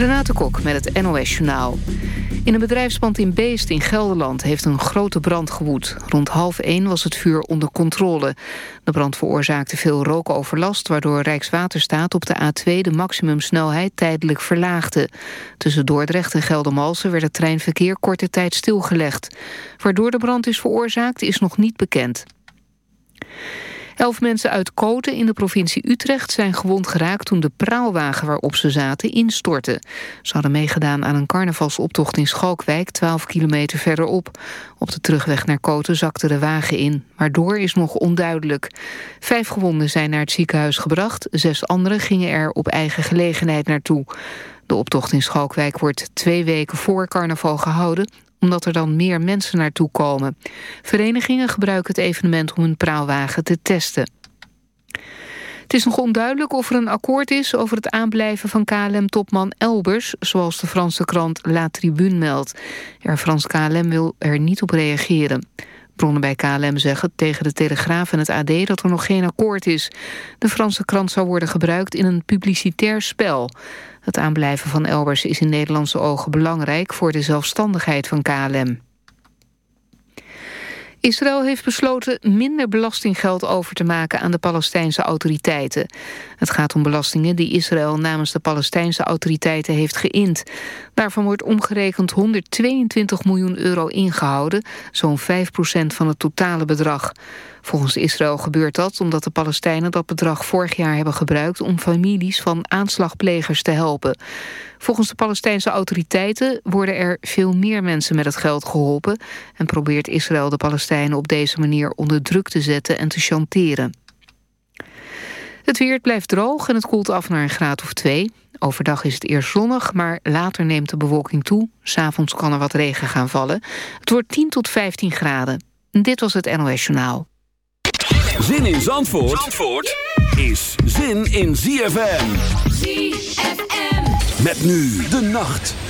Renate Kok met het NOS Journaal. In een bedrijfspand in Beest in Gelderland heeft een grote brand gewoed. Rond half één was het vuur onder controle. De brand veroorzaakte veel rookoverlast... waardoor Rijkswaterstaat op de A2 de maximumsnelheid tijdelijk verlaagde. Tussen Dordrecht en Geldermalsen werd het treinverkeer korte tijd stilgelegd. Waardoor de brand is veroorzaakt is nog niet bekend. Elf mensen uit Koten in de provincie Utrecht zijn gewond geraakt... toen de praalwagen waarop ze zaten instortte. Ze hadden meegedaan aan een carnavalsoptocht in Schalkwijk... 12 kilometer verderop. Op de terugweg naar Koten zakte de wagen in. Waardoor is nog onduidelijk. Vijf gewonden zijn naar het ziekenhuis gebracht. Zes anderen gingen er op eigen gelegenheid naartoe. De optocht in Schalkwijk wordt twee weken voor carnaval gehouden omdat er dan meer mensen naartoe komen. Verenigingen gebruiken het evenement om hun praalwagen te testen. Het is nog onduidelijk of er een akkoord is over het aanblijven van KLM-topman Elbers, zoals de Franse krant La Tribune meldt. Air France KLM wil er niet op reageren. Bronnen bij KLM zeggen tegen de Telegraaf en het AD dat er nog geen akkoord is. De Franse krant zou worden gebruikt in een publicitair spel. Het aanblijven van Elbers is in Nederlandse ogen belangrijk voor de zelfstandigheid van KLM. Israël heeft besloten minder belastinggeld over te maken aan de Palestijnse autoriteiten. Het gaat om belastingen die Israël namens de Palestijnse autoriteiten heeft geïnd. Daarvan wordt omgerekend 122 miljoen euro ingehouden, zo'n 5% van het totale bedrag. Volgens Israël gebeurt dat omdat de Palestijnen dat bedrag vorig jaar hebben gebruikt om families van aanslagplegers te helpen. Volgens de Palestijnse autoriteiten worden er veel meer mensen met het geld geholpen en probeert Israël de Palestijnen op deze manier onder druk te zetten en te chanteren. Het weer blijft droog en het koelt af naar een graad of twee. Overdag is het eerst zonnig, maar later neemt de bewolking toe. S'avonds kan er wat regen gaan vallen. Het wordt 10 tot 15 graden. Dit was het NOS Journaal. Zin in Zandvoort, Zandvoort is zin in ZFM. ZFM. Met nu de nacht.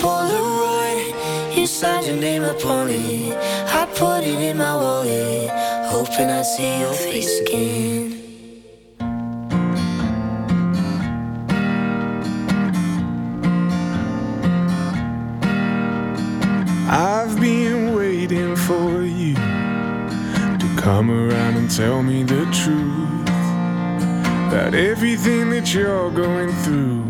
Polaroid. You signed your name upon it. I put it in my wallet, hoping I see your face again. I've been waiting for you to come around and tell me the truth about everything that you're going through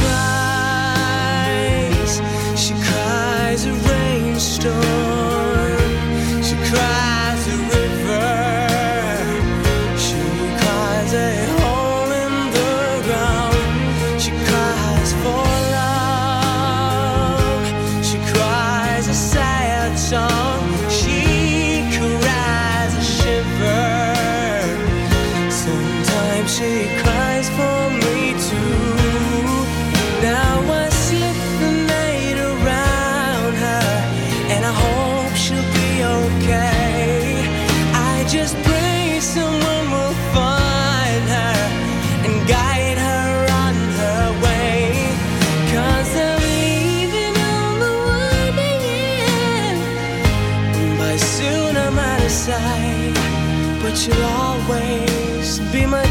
story. side, but you'll always be my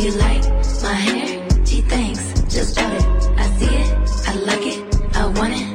You like my hair? She thinks just drop it. I see it, I like it, I want it.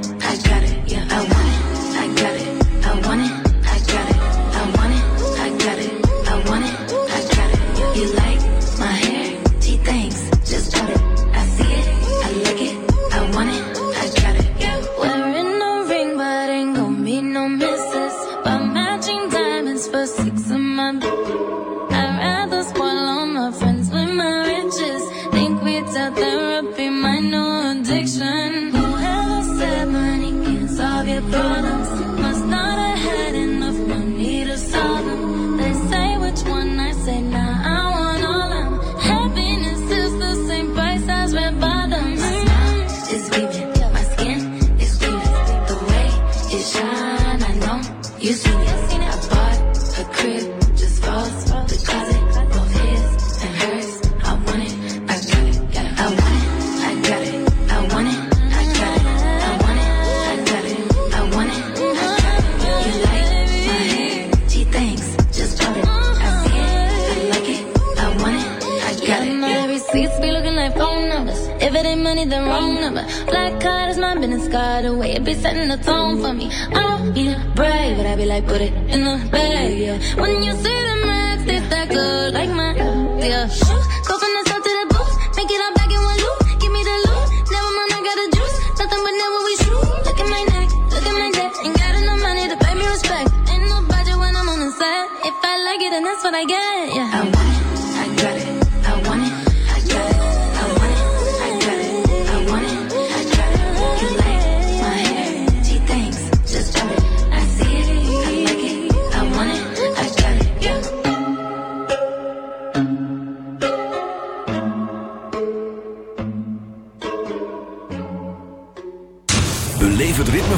be setting the tone for me. Oh, I don't mean to brag, but I be like, put it in the bag, yeah. When you see the max, they that good, like mine, yeah. Go from the south to the booth, make it all back in one loop. Give me the loot, never mind, I got a juice. Nothing but never we shoot. Look at my neck, look at my neck. Ain't got enough money to pay me respect. Ain't no budget when I'm on the set. If I like it, then that's what I get, yeah.